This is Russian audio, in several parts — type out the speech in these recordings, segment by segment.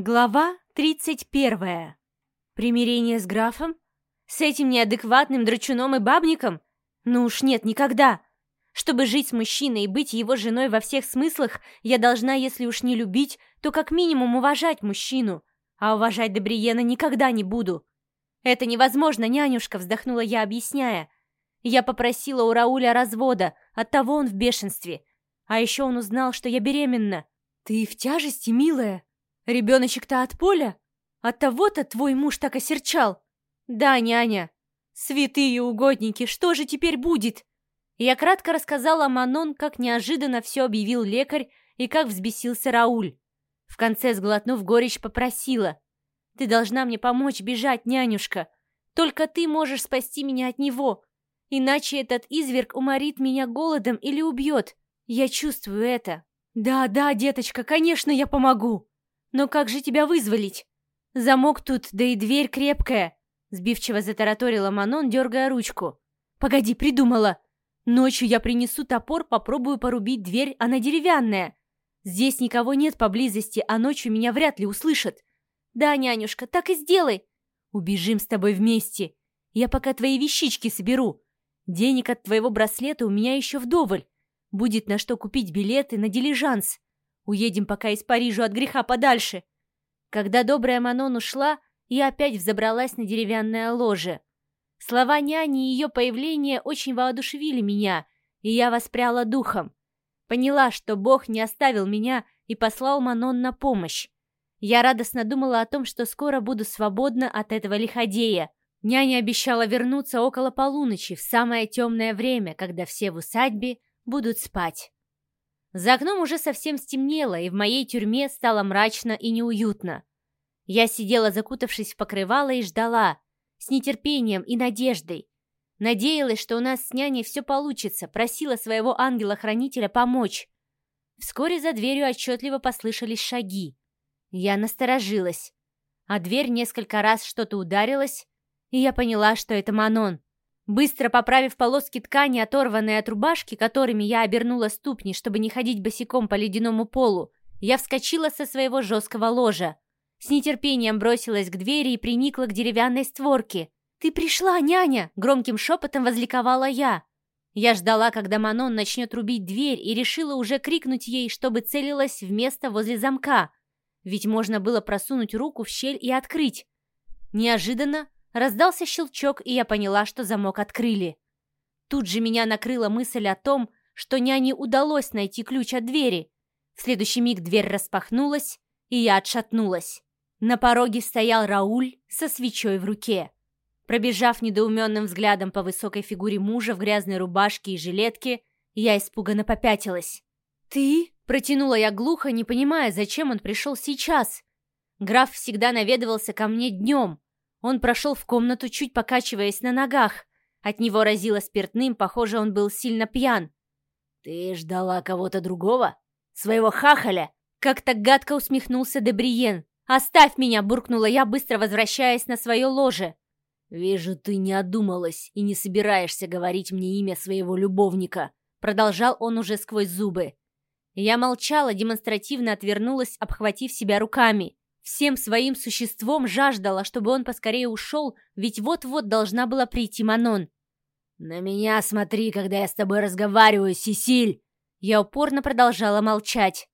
Глава 31. Примирение с графом? С этим неадекватным драчуном и бабником? Ну уж нет, никогда. Чтобы жить с мужчиной и быть его женой во всех смыслах, я должна, если уж не любить, то как минимум уважать мужчину. А уважать Дебриена никогда не буду. Это невозможно, нянюшка, вздохнула я, объясняя. Я попросила у Рауля развода, оттого он в бешенстве. А еще он узнал, что я беременна. Ты в тяжести, милая? Ребеночек-то от поля? От того-то твой муж так осерчал? Да, няня. Святые угодники, что же теперь будет? Я кратко рассказала Манон, как неожиданно все объявил лекарь и как взбесился Рауль. В конце, сглотнув горечь, попросила. «Ты должна мне помочь бежать, нянюшка. Только ты можешь спасти меня от него. Иначе этот изверг уморит меня голодом или убьет. Я чувствую это». «Да, да, деточка, конечно, я помогу!» «Но как же тебя вызволить? Замок тут, да и дверь крепкая!» Сбивчиво затараторила Манон, дергая ручку. «Погоди, придумала! Ночью я принесу топор, попробую порубить дверь, она деревянная. Здесь никого нет поблизости, а ночью меня вряд ли услышат. Да, нянюшка, так и сделай. Убежим с тобой вместе. Я пока твои вещички соберу. Денег от твоего браслета у меня еще вдоволь. Будет на что купить билеты на дилижанс. Уедем пока из Парижа от греха подальше. Когда добрая Манон ушла, я опять взобралась на деревянное ложе. Слова няни и ее появление очень воодушевили меня, и я воспряла духом. Поняла, что Бог не оставил меня и послал Манон на помощь. Я радостно думала о том, что скоро буду свободна от этого лиходея. Няня обещала вернуться около полуночи, в самое темное время, когда все в усадьбе будут спать. За окном уже совсем стемнело, и в моей тюрьме стало мрачно и неуютно. Я сидела, закутавшись в покрывало, и ждала, с нетерпением и надеждой. Надеялась, что у нас с няней все получится, просила своего ангела-хранителя помочь. Вскоре за дверью отчетливо послышались шаги. Я насторожилась, а дверь несколько раз что-то ударилась, и я поняла, что это Манон. Быстро поправив полоски ткани, оторванные от рубашки, которыми я обернула ступни, чтобы не ходить босиком по ледяному полу, я вскочила со своего жесткого ложа. С нетерпением бросилась к двери и приникла к деревянной створке. «Ты пришла, няня!» — громким шепотом возликовала я. Я ждала, когда Манон начнет рубить дверь, и решила уже крикнуть ей, чтобы целилась в место возле замка. Ведь можно было просунуть руку в щель и открыть. Неожиданно Раздался щелчок, и я поняла, что замок открыли. Тут же меня накрыла мысль о том, что няне удалось найти ключ от двери. В следующий миг дверь распахнулась, и я отшатнулась. На пороге стоял Рауль со свечой в руке. Пробежав недоуменным взглядом по высокой фигуре мужа в грязной рубашке и жилетке, я испуганно попятилась. «Ты?» — протянула я глухо, не понимая, зачем он пришел сейчас. Граф всегда наведывался ко мне днем, он прошел в комнату, чуть покачиваясь на ногах. От него разило спиртным, похоже, он был сильно пьян. «Ты ждала кого-то другого? Своего хахаля?» Как-то гадко усмехнулся Дебриен. «Оставь меня!» — буркнула я, быстро возвращаясь на свое ложе. «Вижу, ты не одумалась и не собираешься говорить мне имя своего любовника», — продолжал он уже сквозь зубы. Я молчала, демонстративно отвернулась, обхватив себя руками. Всем своим существом жаждала, чтобы он поскорее ушел, ведь вот-вот должна была прийти Манон. «На меня смотри, когда я с тобой разговариваю, Сесиль!» Я упорно продолжала молчать.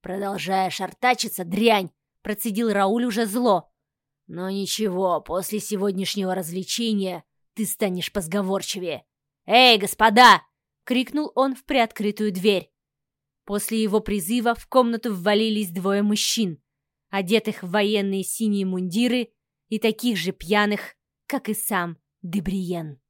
«Продолжаешь артачиться, дрянь!» Процедил Рауль уже зло. «Но ничего, после сегодняшнего развлечения ты станешь позговорчивее!» «Эй, господа!» — крикнул он в приоткрытую дверь. После его призыва в комнату ввалились двое мужчин одетых в военные синие мундиры и таких же пьяных, как и сам Дебриен.